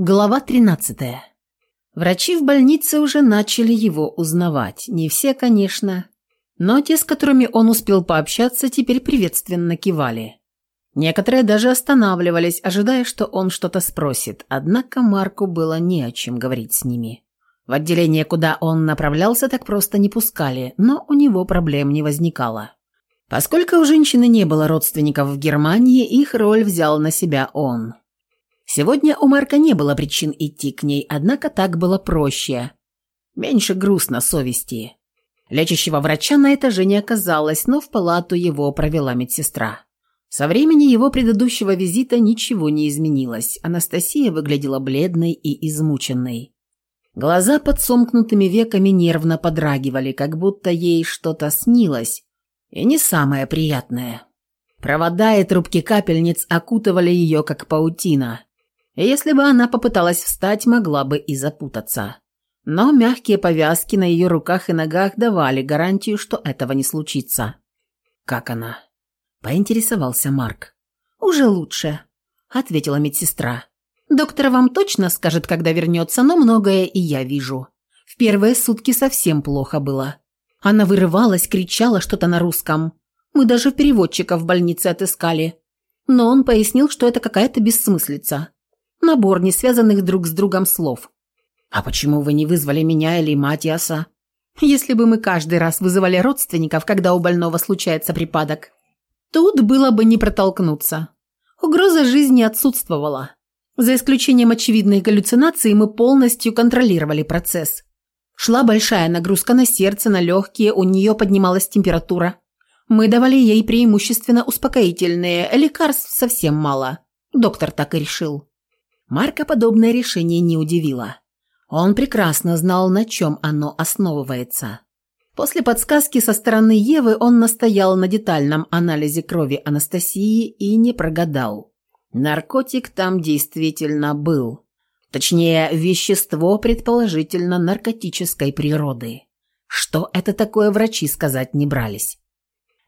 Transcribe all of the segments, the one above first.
Глава 13. Врачи в больнице уже начали его узнавать. Не все, конечно, но те, с которыми он успел пообщаться, теперь приветственно кивали. Некоторые даже останавливались, ожидая, что он что-то спросит, однако Марку было не о чем говорить с ними. В отделение, куда он направлялся, так просто не пускали, но у него проблем не возникало. Поскольку у женщины не было родственников в Германии, их роль взял на себя он – Сегодня у Марка не было причин идти к ней, однако так было проще. Меньше грустно совести. Лечащего врача на этаже не оказалось, но в палату его провела медсестра. Со времени его предыдущего визита ничего не изменилось. Анастасия выглядела бледной и измученной. Глаза под сомкнутыми веками нервно подрагивали, как будто ей что-то снилось, и не самое приятное. Провода и трубки капельниц окутывали ее, как паутина. Если бы она попыталась встать, могла бы и запутаться. Но мягкие повязки на ее руках и ногах давали гарантию, что этого не случится. «Как она?» – поинтересовался Марк. «Уже лучше», – ответила медсестра. «Доктор вам точно скажет, когда вернется, но многое и я вижу. В первые сутки совсем плохо было. Она вырывалась, кричала что-то на русском. Мы даже переводчика в больнице отыскали. Но он пояснил, что это какая-то бессмыслица. Набор не связанных друг с другом слов. «А почему вы не вызвали меня или Матиаса?» «Если бы мы каждый раз вызывали родственников, когда у больного случается припадок, тут было бы не протолкнуться. Угроза жизни отсутствовала. За исключением очевидной галлюцинации мы полностью контролировали процесс. Шла большая нагрузка на сердце, на легкие, у нее поднималась температура. Мы давали ей преимущественно успокоительные, лекарств совсем мало. Доктор так и решил. Марка подобное решение не удивило. Он прекрасно знал, на чем оно основывается. После подсказки со стороны Евы он настоял на детальном анализе крови Анастасии и не прогадал. Наркотик там действительно был. Точнее, вещество, предположительно, наркотической природы. Что это такое, врачи сказать не брались.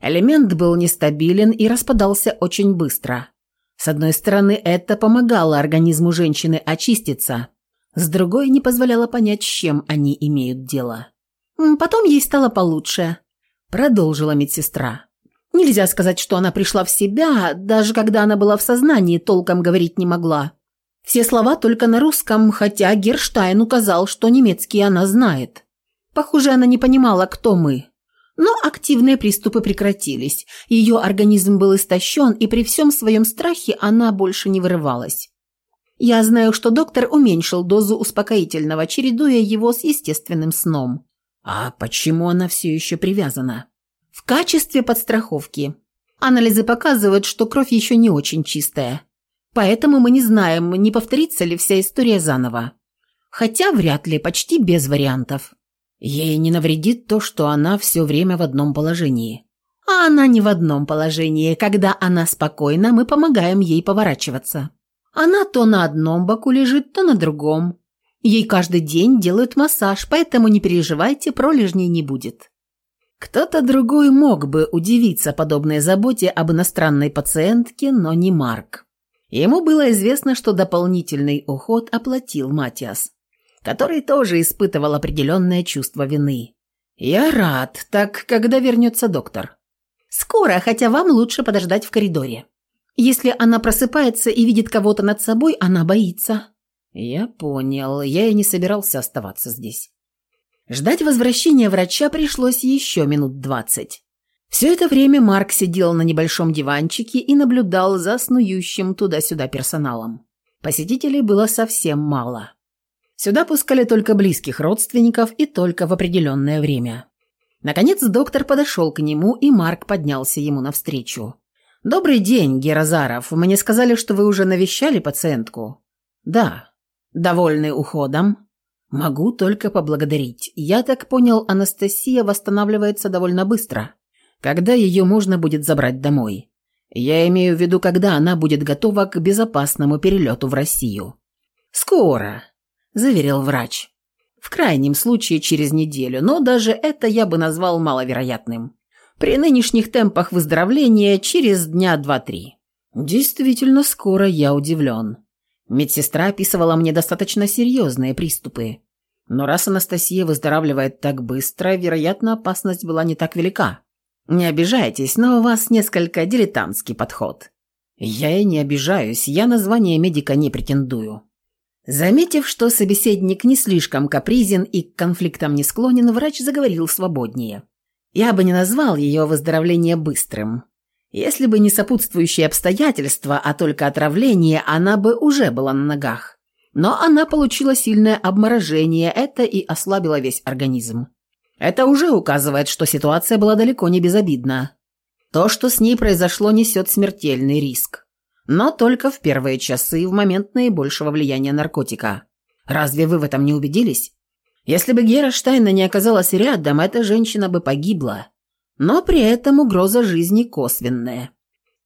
Элемент был нестабилен и распадался очень быстро. С одной стороны, это помогало организму женщины очиститься, с другой не позволяло понять, с чем они имеют дело. «Потом ей стало получше», – продолжила медсестра. «Нельзя сказать, что она пришла в себя, даже когда она была в сознании, толком говорить не могла. Все слова только на русском, хотя Герштайн указал, что немецкий она знает. Похоже, она не понимала, кто мы. Но активные приступы прекратились. Ее организм был истощен, и при всем своем страхе она больше не вырывалась. Я знаю, что доктор уменьшил дозу успокоительного, чередуя его с естественным сном. А почему она все еще привязана? В качестве подстраховки. Анализы показывают, что кровь еще не очень чистая. Поэтому мы не знаем, не повторится ли вся история заново. Хотя вряд ли, почти без вариантов. Ей не навредит то, что она все время в одном положении. А она не в одном положении. Когда она спокойна, мы помогаем ей поворачиваться. Она то на одном боку лежит, то на другом. Ей каждый день делают массаж, поэтому не переживайте, пролежней не будет. Кто-то другой мог бы удивиться подобной заботе об иностранной пациентке, но не Марк. Ему было известно, что дополнительный уход оплатил Матиас который тоже испытывал определенное чувство вины. «Я рад. Так когда вернется доктор?» «Скоро, хотя вам лучше подождать в коридоре. Если она просыпается и видит кого-то над собой, она боится». «Я понял. Я и не собирался оставаться здесь». Ждать возвращения врача пришлось еще минут двадцать. Все это время Марк сидел на небольшом диванчике и наблюдал за снующим туда-сюда персоналом. Посетителей было совсем мало. Сюда пускали только близких родственников и только в определенное время. Наконец доктор подошел к нему, и Марк поднялся ему навстречу. «Добрый день, Герозаров. Мне сказали, что вы уже навещали пациентку?» «Да». «Довольны уходом?» «Могу только поблагодарить. Я так понял, Анастасия восстанавливается довольно быстро. Когда ее можно будет забрать домой?» «Я имею в виду, когда она будет готова к безопасному перелету в Россию». «Скоро. – заверил врач. «В крайнем случае через неделю, но даже это я бы назвал маловероятным. При нынешних темпах выздоровления через дня два-три». «Действительно скоро я удивлен». Медсестра описывала мне достаточно серьезные приступы. Но раз Анастасия выздоравливает так быстро, вероятно, опасность была не так велика. Не обижайтесь, но у вас несколько дилетантский подход. Я и не обижаюсь, я на звание медика не претендую. Заметив, что собеседник не слишком капризен и к конфликтам не склонен, врач заговорил свободнее. Я бы не назвал ее выздоровление быстрым. Если бы не сопутствующие обстоятельства, а только отравление, она бы уже была на ногах. Но она получила сильное обморожение, это и ослабило весь организм. Это уже указывает, что ситуация была далеко не безобидна. То, что с ней произошло, несет смертельный риск. Но только в первые часы, в момент наибольшего влияния наркотика. Разве вы в этом не убедились? Если бы Гера Штайна не оказалась рядом, эта женщина бы погибла но при этом угроза жизни косвенная.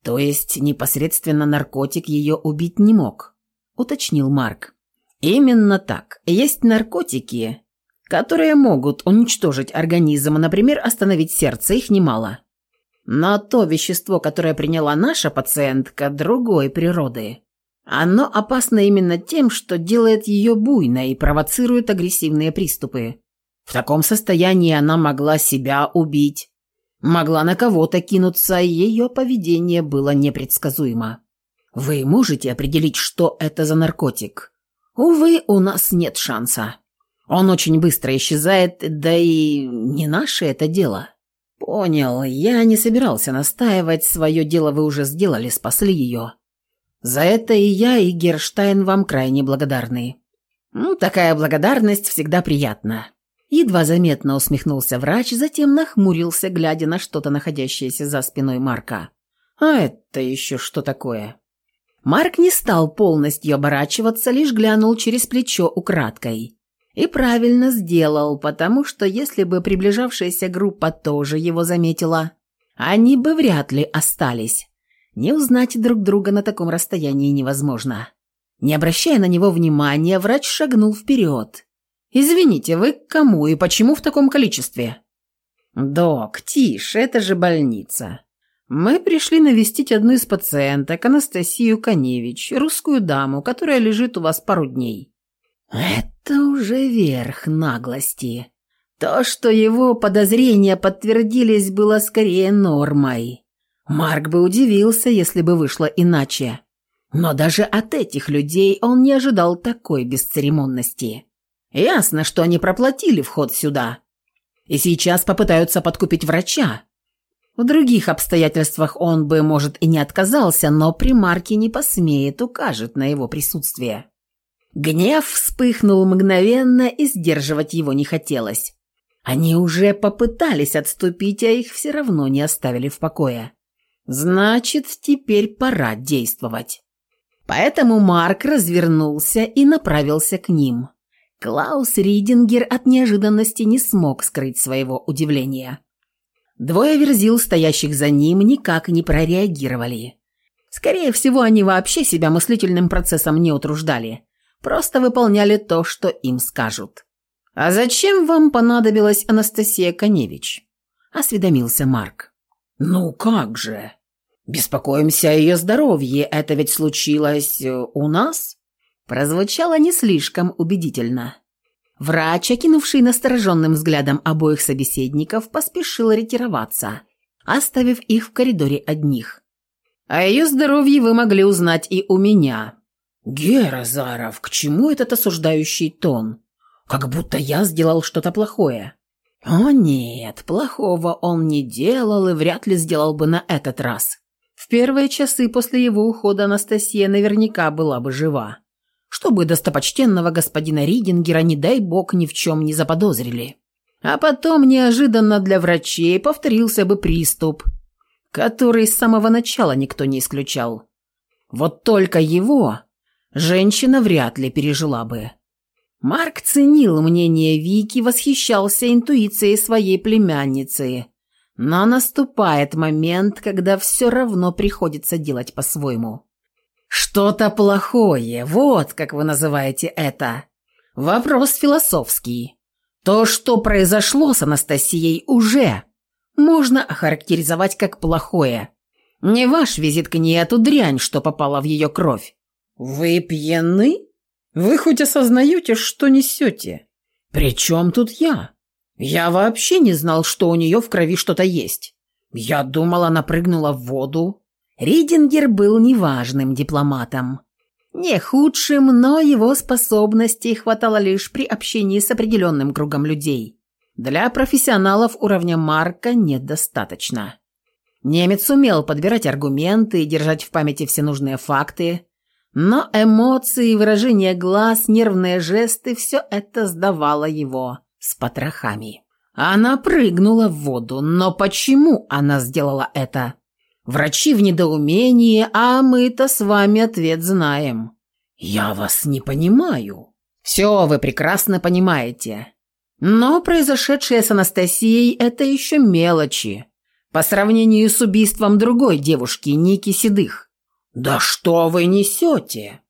То есть непосредственно наркотик ее убить не мог, уточнил Марк. Именно так. Есть наркотики, которые могут уничтожить организм, например, остановить сердце, их немало. Но то вещество, которое приняла наша пациентка, другой природы. Оно опасно именно тем, что делает ее буйной и провоцирует агрессивные приступы. В таком состоянии она могла себя убить, Могла на кого-то кинуться, и ее поведение было непредсказуемо. Вы можете определить, что это за наркотик? Увы, у нас нет шанса. Он очень быстро исчезает, да и не наше это дело. Понял, я не собирался настаивать, свое дело вы уже сделали, спасли ее. За это и я, и Герштайн вам крайне благодарны. Ну, такая благодарность всегда приятна. Едва заметно усмехнулся врач, затем нахмурился, глядя на что-то находящееся за спиной Марка. «А это еще что такое?» Марк не стал полностью оборачиваться, лишь глянул через плечо украдкой. И правильно сделал, потому что если бы приближавшаяся группа тоже его заметила, они бы вряд ли остались. Не узнать друг друга на таком расстоянии невозможно. Не обращая на него внимания, врач шагнул вперед «Извините, вы к кому и почему в таком количестве?» «Док, тише, это же больница. Мы пришли навестить одну из пациенток, Анастасию Коневич, русскую даму, которая лежит у вас пару дней». «Это уже верх наглости. То, что его подозрения подтвердились, было скорее нормой. Марк бы удивился, если бы вышло иначе. Но даже от этих людей он не ожидал такой бесцеремонности». Ясно, что они проплатили вход сюда. И сейчас попытаются подкупить врача. В других обстоятельствах он бы, может, и не отказался, но при Марке не посмеет, укажет на его присутствие. Гнев вспыхнул мгновенно, и сдерживать его не хотелось. Они уже попытались отступить, а их все равно не оставили в покое. Значит, теперь пора действовать. Поэтому Марк развернулся и направился к ним. Клаус Ридингер от неожиданности не смог скрыть своего удивления. Двое верзил, стоящих за ним, никак не прореагировали. Скорее всего, они вообще себя мыслительным процессом не утруждали, просто выполняли то, что им скажут. «А зачем вам понадобилась Анастасия Коневич?» – осведомился Марк. «Ну как же? Беспокоимся о ее здоровье, это ведь случилось э, у нас?» прозвучало не слишком убедительно. Врач, окинувший настороженным взглядом обоих собеседников, поспешил ретироваться, оставив их в коридоре одних. «О ее здоровье вы могли узнать и у меня». «Гера Заров, к чему этот осуждающий тон? Как будто я сделал что-то плохое». «О нет, плохого он не делал и вряд ли сделал бы на этот раз. В первые часы после его ухода Анастасия наверняка была бы жива чтобы достопочтенного господина Ридингера, не дай бог, ни в чем не заподозрили. А потом неожиданно для врачей повторился бы приступ, который с самого начала никто не исключал. Вот только его женщина вряд ли пережила бы. Марк ценил мнение Вики, восхищался интуицией своей племянницы. Но наступает момент, когда все равно приходится делать по-своему. Что-то плохое, вот как вы называете это. Вопрос философский. То, что произошло с Анастасией, уже можно охарактеризовать как плохое. Не ваш визит к ней, а ту дрянь, что попала в ее кровь. «Вы пьяны? Вы хоть осознаете, что несете? При чем тут я? Я вообще не знал, что у нее в крови что-то есть. Я думал, она прыгнула в воду». Ридингер был неважным дипломатом. Не худшим, но его способностей хватало лишь при общении с определенным кругом людей. Для профессионалов уровня Марка недостаточно. Немец умел подбирать аргументы и держать в памяти все нужные факты, но эмоции, выражение глаз, нервные жесты – все это сдавало его с потрохами. Она прыгнула в воду, но почему она сделала это? Врачи в недоумении, а мы-то с вами ответ знаем. Я вас не понимаю. Все вы прекрасно понимаете. Но произошедшее с Анастасией – это еще мелочи. По сравнению с убийством другой девушки, Ники Седых. Да что вы несете?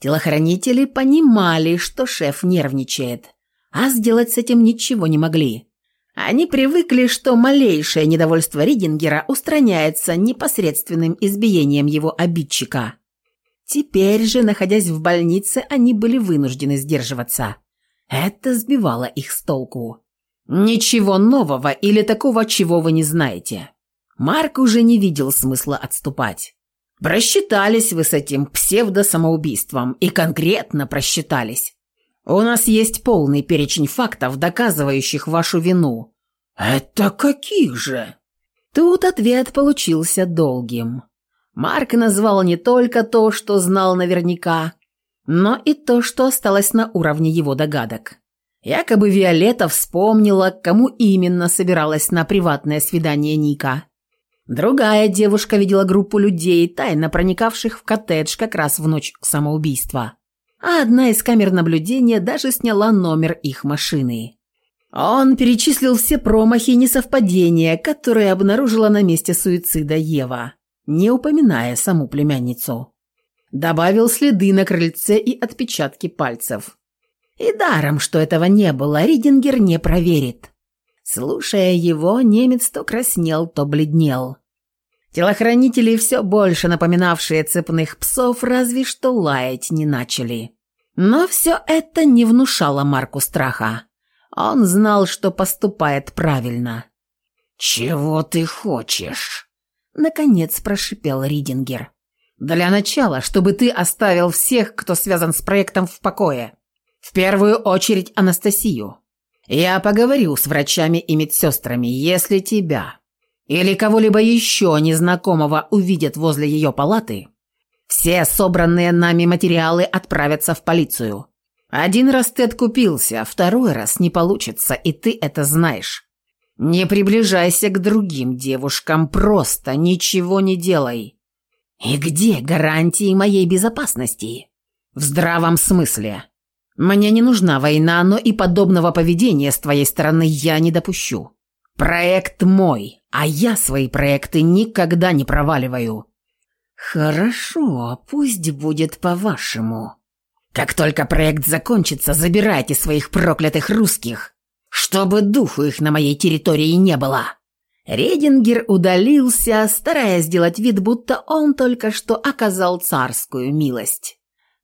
Телохранители понимали, что шеф нервничает, а сделать с этим ничего не могли. Они привыкли, что малейшее недовольство Ридингера устраняется непосредственным избиением его обидчика. Теперь же, находясь в больнице, они были вынуждены сдерживаться. Это сбивало их с толку. Ничего нового или такого, чего вы не знаете. Марк уже не видел смысла отступать. Просчитались вы с этим псевдо-самоубийством, и конкретно просчитались. У нас есть полный перечень фактов, доказывающих вашу вину». «Это каких же?» Тут ответ получился долгим. Марк назвал не только то, что знал наверняка, но и то, что осталось на уровне его догадок. Якобы Виолетта вспомнила, кому именно собиралась на приватное свидание Ника. Другая девушка видела группу людей, тайно проникавших в коттедж как раз в ночь самоубийства а одна из камер наблюдения даже сняла номер их машины. Он перечислил все промахи и несовпадения, которые обнаружила на месте суицида Ева, не упоминая саму племянницу. Добавил следы на крыльце и отпечатки пальцев. И даром, что этого не было, Ридингер не проверит. Слушая его, немец то краснел, то бледнел. Телохранители, все больше напоминавшие цепных псов, разве что лаять не начали. Но все это не внушало Марку страха. Он знал, что поступает правильно. «Чего ты хочешь?» Наконец прошипел Ридингер. «Для начала, чтобы ты оставил всех, кто связан с проектом в покое. В первую очередь Анастасию. Я поговорю с врачами и медсестрами, если тебя или кого-либо еще незнакомого увидят возле ее палаты, все собранные нами материалы отправятся в полицию. Один раз ты откупился, второй раз не получится, и ты это знаешь. Не приближайся к другим девушкам, просто ничего не делай. И где гарантии моей безопасности? В здравом смысле. Мне не нужна война, но и подобного поведения с твоей стороны я не допущу. Проект мой, а я свои проекты никогда не проваливаю. Хорошо, пусть будет по-вашему. Как только проект закончится, забирайте своих проклятых русских, чтобы духу их на моей территории не было. Редингер удалился, стараясь сделать вид, будто он только что оказал царскую милость.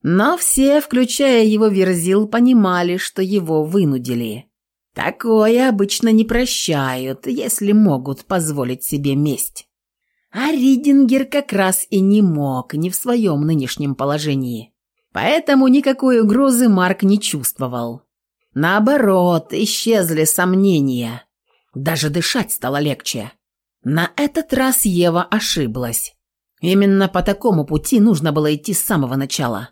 Но все, включая его верзил, понимали, что его вынудили. Такое обычно не прощают, если могут позволить себе месть. А Ридингер как раз и не мог, не в своем нынешнем положении. Поэтому никакой угрозы Марк не чувствовал. Наоборот, исчезли сомнения. Даже дышать стало легче. На этот раз Ева ошиблась. Именно по такому пути нужно было идти с самого начала.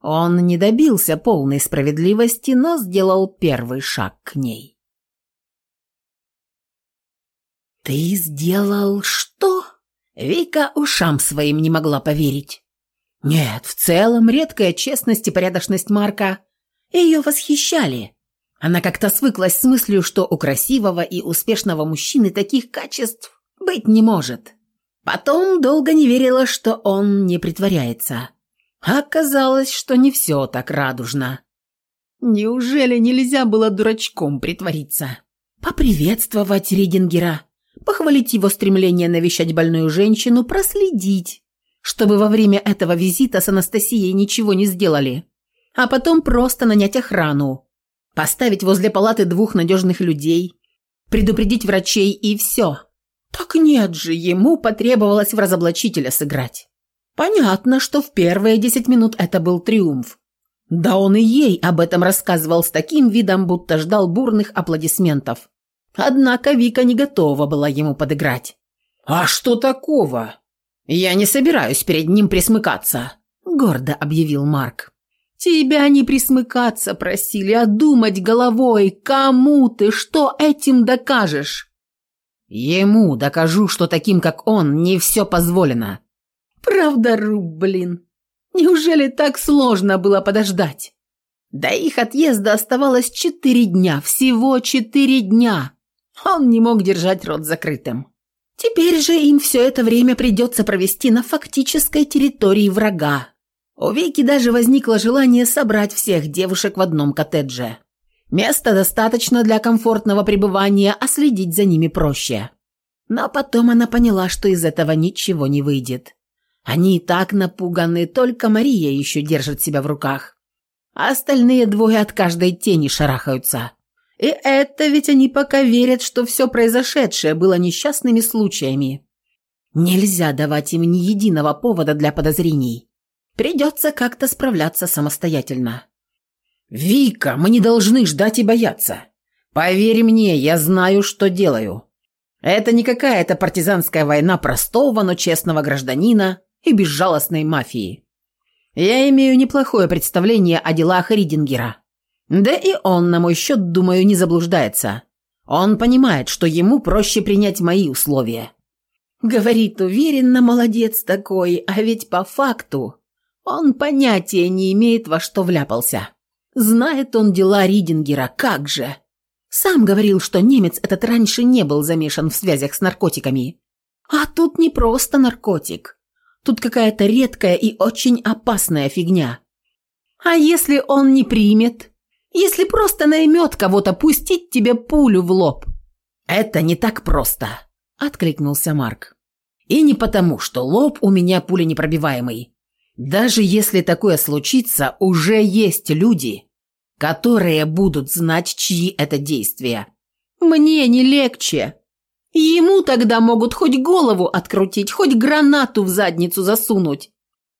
Он не добился полной справедливости, но сделал первый шаг к ней. «Ты сделал что?» Вика ушам своим не могла поверить. Нет, в целом редкая честность и порядочность Марка ее восхищали. Она как-то свыклась с мыслью, что у красивого и успешного мужчины таких качеств быть не может. Потом долго не верила, что он не притворяется. Оказалось, что не все так радужно. Неужели нельзя было дурачком притвориться? Поприветствовать Ридингера, похвалить его стремление навещать больную женщину, проследить, чтобы во время этого визита с Анастасией ничего не сделали, а потом просто нанять охрану, поставить возле палаты двух надежных людей, предупредить врачей и все. Так нет же, ему потребовалось в разоблачителя сыграть. Понятно, что в первые десять минут это был триумф. Да он и ей об этом рассказывал с таким видом, будто ждал бурных аплодисментов. Однако Вика не готова была ему подыграть. «А что такого? Я не собираюсь перед ним присмыкаться», – гордо объявил Марк. «Тебя не присмыкаться просили, а думать головой. Кому ты что этим докажешь?» «Ему докажу, что таким, как он, не все позволено». «Правда, Руб, блин. Неужели так сложно было подождать?» До их отъезда оставалось четыре дня, всего четыре дня. Он не мог держать рот закрытым. Теперь же им все это время придется провести на фактической территории врага, у Вики даже возникло желание собрать всех девушек в одном коттедже. Места достаточно для комфортного пребывания, а следить за ними проще. Но потом она поняла, что из этого ничего не выйдет. Они и так напуганы, только Мария еще держит себя в руках. А остальные двое от каждой тени шарахаются. И это ведь они пока верят, что все произошедшее было несчастными случаями. Нельзя давать им ни единого повода для подозрений. Придется как-то справляться самостоятельно. «Вика, мы не должны ждать и бояться. Поверь мне, я знаю, что делаю. Это не какая-то партизанская война простого, но честного гражданина и безжалостной мафии. Я имею неплохое представление о делах Ридингера. Да и он, на мой счет, думаю, не заблуждается. Он понимает, что ему проще принять мои условия». Говорит уверенно, молодец такой, а ведь по факту он понятия не имеет, во что вляпался. Знает он дела Ридингера, как же. Сам говорил, что немец этот раньше не был замешан в связях с наркотиками. А тут не просто наркотик. Тут какая-то редкая и очень опасная фигня. А если он не примет? Если просто наймет кого-то пустить тебе пулю в лоб? Это не так просто, откликнулся Марк. И не потому, что лоб у меня пуленепробиваемый. Даже если такое случится, уже есть люди, которые будут знать, чьи это действия. Мне не легче. Ему тогда могут хоть голову открутить, хоть гранату в задницу засунуть.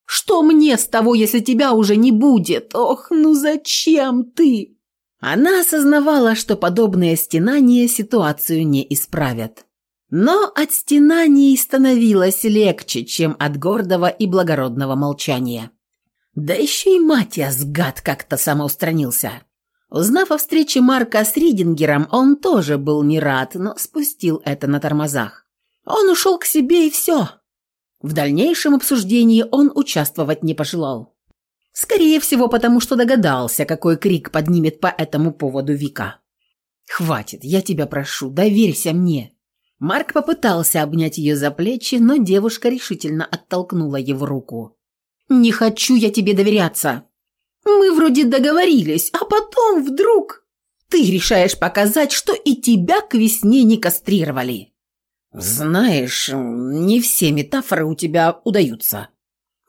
Что мне с того, если тебя уже не будет? Ох, ну зачем ты? Она осознавала, что подобные стенания ситуацию не исправят. Но от стенаний становилось легче, чем от гордого и благородного молчания. Да еще и Матиас, гад, как-то самоустранился. Узнав о встрече Марка с Ридингером, он тоже был не рад, но спустил это на тормозах. Он ушел к себе и все. В дальнейшем обсуждении он участвовать не пожелал. Скорее всего, потому что догадался, какой крик поднимет по этому поводу Вика. «Хватит, я тебя прошу, доверься мне. Марк попытался обнять ее за плечи, но девушка решительно оттолкнула его руку. «Не хочу я тебе доверяться. Мы вроде договорились, а потом вдруг ты решаешь показать, что и тебя к весне не кастрировали». «Знаешь, не все метафоры у тебя удаются».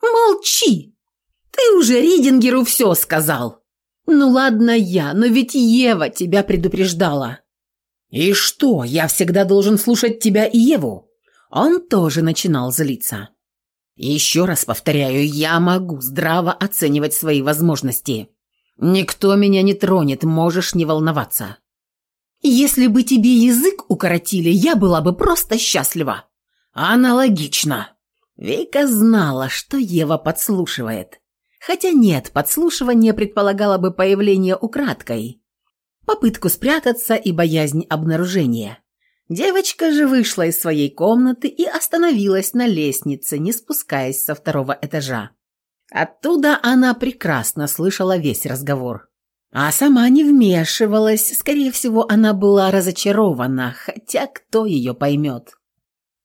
«Молчи! Ты уже Ридингеру все сказал». «Ну ладно я, но ведь Ева тебя предупреждала». «И что, я всегда должен слушать тебя и Еву?» Он тоже начинал злиться. «Еще раз повторяю, я могу здраво оценивать свои возможности. Никто меня не тронет, можешь не волноваться». «Если бы тебе язык укоротили, я была бы просто счастлива». «Аналогично». Вика знала, что Ева подслушивает. Хотя нет, подслушивание предполагало бы появление украдкой попытку спрятаться и боязнь обнаружения. Девочка же вышла из своей комнаты и остановилась на лестнице, не спускаясь со второго этажа. Оттуда она прекрасно слышала весь разговор. А сама не вмешивалась, скорее всего, она была разочарована, хотя кто ее поймет.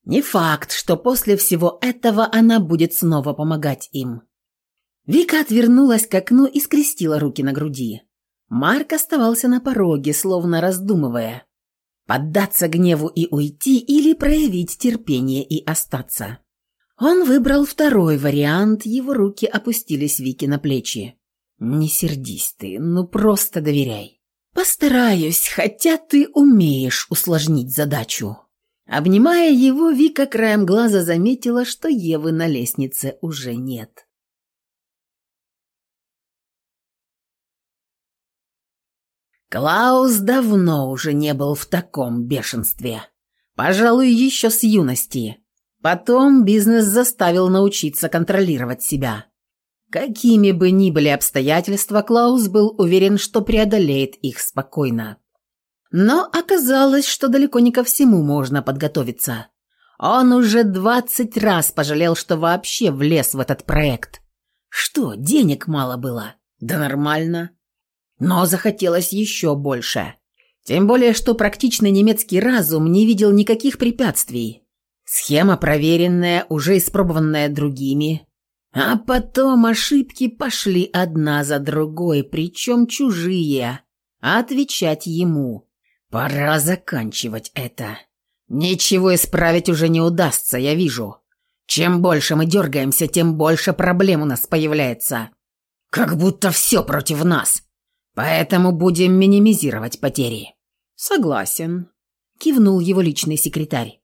Не факт, что после всего этого она будет снова помогать им. Вика отвернулась к окну и скрестила руки на груди. Марк оставался на пороге, словно раздумывая, поддаться гневу и уйти или проявить терпение и остаться. Он выбрал второй вариант, его руки опустились Вики на плечи. «Не сердись ты, ну просто доверяй». «Постараюсь, хотя ты умеешь усложнить задачу». Обнимая его, Вика краем глаза заметила, что Евы на лестнице уже нет. Клаус давно уже не был в таком бешенстве. Пожалуй, еще с юности. Потом бизнес заставил научиться контролировать себя. Какими бы ни были обстоятельства, Клаус был уверен, что преодолеет их спокойно. Но оказалось, что далеко не ко всему можно подготовиться. Он уже двадцать раз пожалел, что вообще влез в этот проект. Что, денег мало было? Да нормально. Но захотелось еще больше. Тем более, что практичный немецкий разум не видел никаких препятствий. Схема проверенная, уже испробованная другими. А потом ошибки пошли одна за другой, причем чужие, а отвечать ему. Пора заканчивать это. Ничего исправить уже не удастся, я вижу. Чем больше мы дергаемся, тем больше проблем у нас появляется. Как будто все против нас. Поэтому будем минимизировать потери». «Согласен», – кивнул его личный секретарь.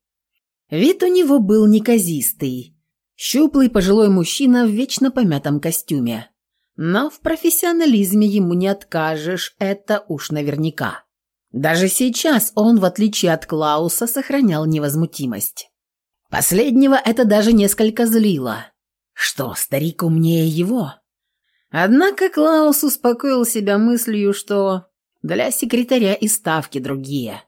Вид у него был неказистый. Щуплый пожилой мужчина в вечно помятом костюме. Но в профессионализме ему не откажешь, это уж наверняка. Даже сейчас он, в отличие от Клауса, сохранял невозмутимость. Последнего это даже несколько злило. Что, старик умнее его? Однако Клаус успокоил себя мыслью, что для секретаря и ставки другие.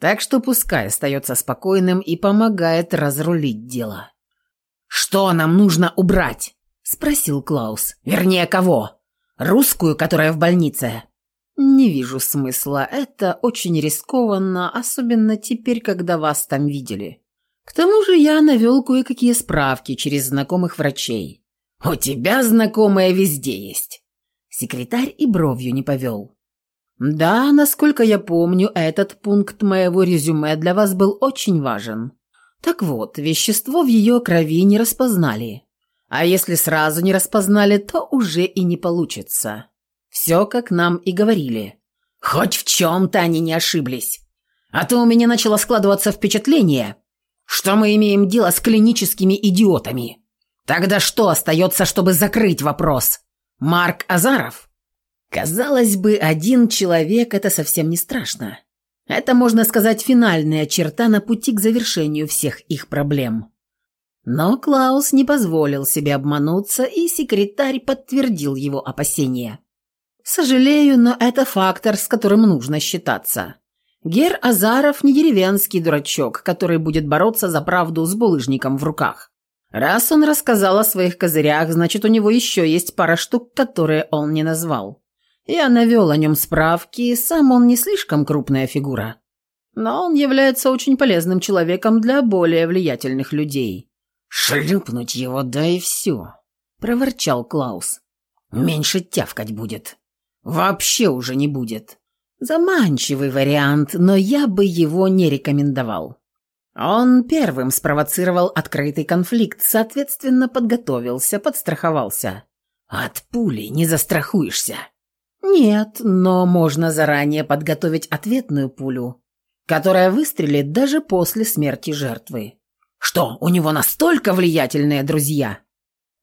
Так что пускай остается спокойным и помогает разрулить дело. «Что нам нужно убрать?» – спросил Клаус. «Вернее, кого? Русскую, которая в больнице?» «Не вижу смысла. Это очень рискованно, особенно теперь, когда вас там видели. К тому же я навел кое-какие справки через знакомых врачей. «У тебя знакомая везде есть». Секретарь и бровью не повел. «Да, насколько я помню, этот пункт моего резюме для вас был очень важен. Так вот, вещество в ее крови не распознали. А если сразу не распознали, то уже и не получится. Все, как нам и говорили. Хоть в чем-то они не ошиблись. А то у меня начало складываться впечатление, что мы имеем дело с клиническими идиотами». Тогда что остается, чтобы закрыть вопрос? Марк Азаров? Казалось бы, один человек – это совсем не страшно. Это, можно сказать, финальная черта на пути к завершению всех их проблем. Но Клаус не позволил себе обмануться, и секретарь подтвердил его опасения. «Сожалею, но это фактор, с которым нужно считаться. Гер Азаров не деревенский дурачок, который будет бороться за правду с булыжником в руках. Раз он рассказал о своих козырях, значит, у него еще есть пара штук, которые он не назвал. Я навел о нем справки, сам он не слишком крупная фигура. Но он является очень полезным человеком для более влиятельных людей. «Шлюпнуть его, да и все», – проворчал Клаус. «Меньше тявкать будет. Вообще уже не будет. Заманчивый вариант, но я бы его не рекомендовал». Он первым спровоцировал открытый конфликт, соответственно, подготовился, подстраховался. От пули не застрахуешься. Нет, но можно заранее подготовить ответную пулю, которая выстрелит даже после смерти жертвы. Что, у него настолько влиятельные друзья?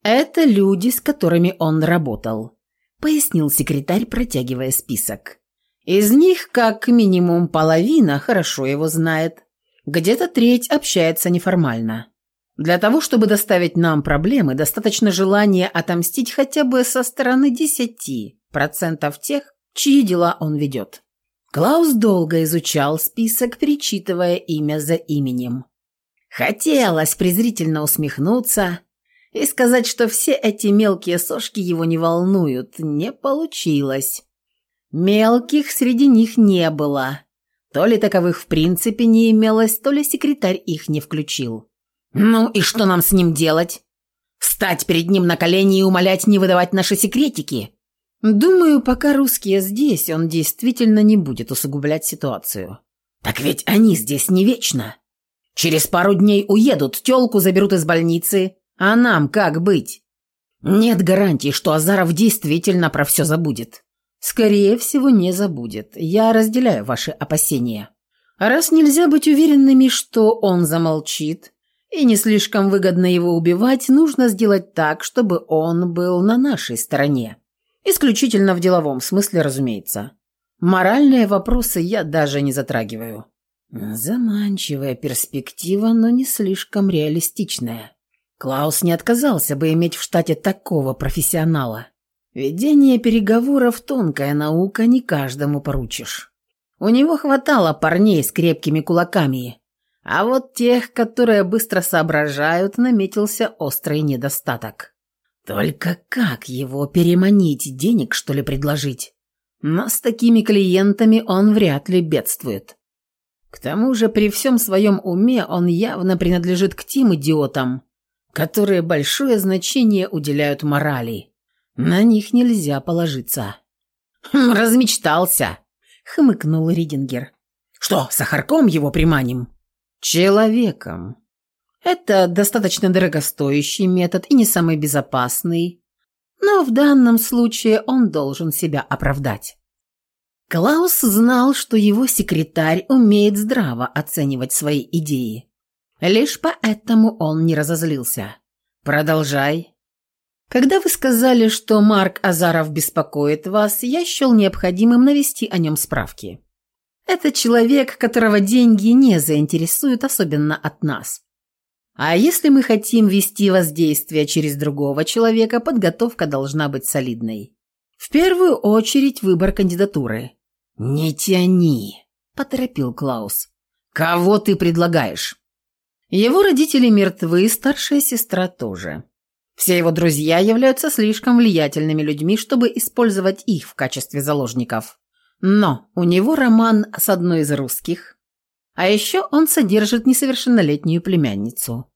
Это люди, с которыми он работал, пояснил секретарь, протягивая список. Из них как минимум половина хорошо его знает, где-то треть общается неформально. Для того, чтобы доставить нам проблемы, достаточно желания отомстить хотя бы со стороны 10% тех, чьи дела он ведет. Клаус долго изучал список, перечитывая имя за именем. Хотелось презрительно усмехнуться и сказать, что все эти мелкие сошки его не волнуют. Не получилось. Мелких среди них не было. То ли таковых в принципе не имелось, то ли секретарь их не включил. «Ну и что нам с ним делать? Стать перед ним на колени и умолять не выдавать наши секретики?» «Думаю, пока русские здесь, он действительно не будет усугублять ситуацию». «Так ведь они здесь не вечно. Через пару дней уедут, тёлку заберут из больницы. А нам как быть? Нет гарантии, что Азаров действительно про все забудет. Скорее всего, не забудет. Я разделяю ваши опасения. А раз нельзя быть уверенными, что он замолчит, и не слишком выгодно его убивать, нужно сделать так, чтобы он был на нашей стороне. Исключительно в деловом смысле, разумеется. Моральные вопросы я даже не затрагиваю. Заманчивая перспектива, но не слишком реалистичная. Клаус не отказался бы иметь в штате такого профессионала. Ведение переговоров – тонкая наука, не каждому поручишь. У него хватало парней с крепкими кулаками, а вот тех, которые быстро соображают, наметился острый недостаток. Только как его переманить, денег что ли предложить? Но с такими клиентами он вряд ли бедствует. К тому же при всем своем уме он явно принадлежит к тем идиотам, которые большое значение уделяют морали. На них нельзя положиться. «Хм, «Размечтался», — хмыкнул Ридингер. «Что, сахарком его приманим?» «Человеком. Это достаточно дорогостоящий метод и не самый безопасный, но в данном случае он должен себя оправдать». Клаус знал, что его секретарь умеет здраво оценивать свои идеи. Лишь поэтому он не разозлился. «Продолжай». «Когда вы сказали, что Марк Азаров беспокоит вас, я счел необходимым навести о нем справки. Это человек, которого деньги не заинтересуют, особенно от нас. А если мы хотим вести воздействие через другого человека, подготовка должна быть солидной. В первую очередь выбор кандидатуры. «Не тяни», – поторопил Клаус. «Кого ты предлагаешь?» Его родители мертвы, старшая сестра тоже. Все его друзья являются слишком влиятельными людьми, чтобы использовать их в качестве заложников. Но у него роман с одной из русских. А еще он содержит несовершеннолетнюю племянницу.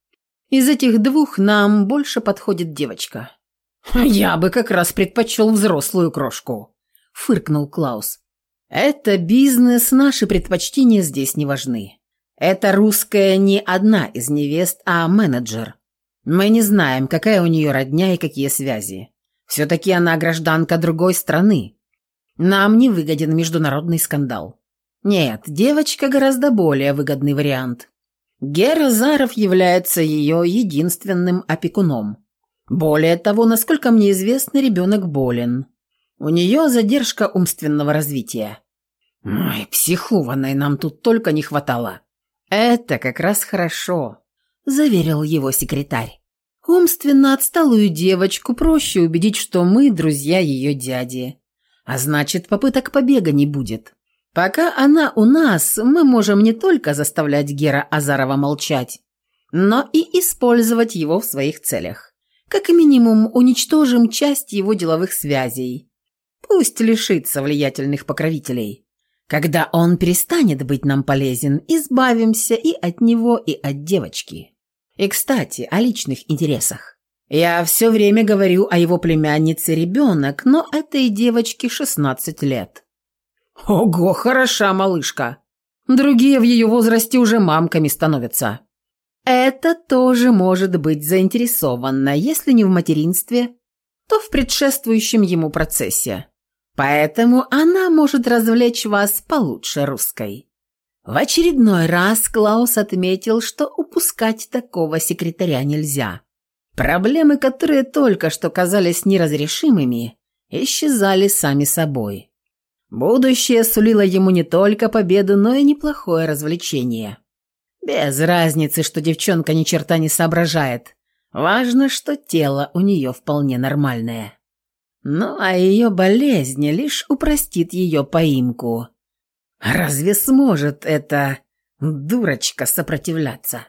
Из этих двух нам больше подходит девочка. «Я бы как раз предпочел взрослую крошку», – фыркнул Клаус. «Это бизнес, наши предпочтения здесь не важны. Это русская не одна из невест, а менеджер. Мы не знаем, какая у нее родня и какие связи. Все-таки она гражданка другой страны. Нам не выгоден международный скандал. Нет, девочка гораздо более выгодный вариант. Гера Заров является ее единственным опекуном. Более того, насколько мне известно, ребенок болен. У нее задержка умственного развития. Ой, психованной нам тут только не хватало. Это как раз хорошо, заверил его секретарь. Умственно отсталую девочку проще убедить, что мы друзья ее дяди. А значит, попыток побега не будет. Пока она у нас, мы можем не только заставлять Гера Азарова молчать, но и использовать его в своих целях. Как минимум, уничтожим часть его деловых связей, Пусть лишится влиятельных покровителей. Когда он перестанет быть нам полезен, избавимся и от него, и от девочки. И, кстати, о личных интересах. Я все время говорю о его племяннице ребенок, но этой девочке 16 лет. Ого, хороша малышка. Другие в ее возрасте уже мамками становятся. Это тоже может быть заинтересовано, если не в материнстве, то в предшествующем ему процессе. Поэтому она может развлечь вас получше русской. В очередной раз Клаус отметил, что упускать такого секретаря нельзя. Проблемы, которые только что казались неразрешимыми, исчезали сами собой. Будущее сулило ему не только победу, но и неплохое развлечение. Без разницы, что девчонка ни черта не соображает. Важно, что тело у нее вполне нормальное. Ну, а ее болезнь лишь упростит ее поимку. Разве сможет эта дурочка сопротивляться?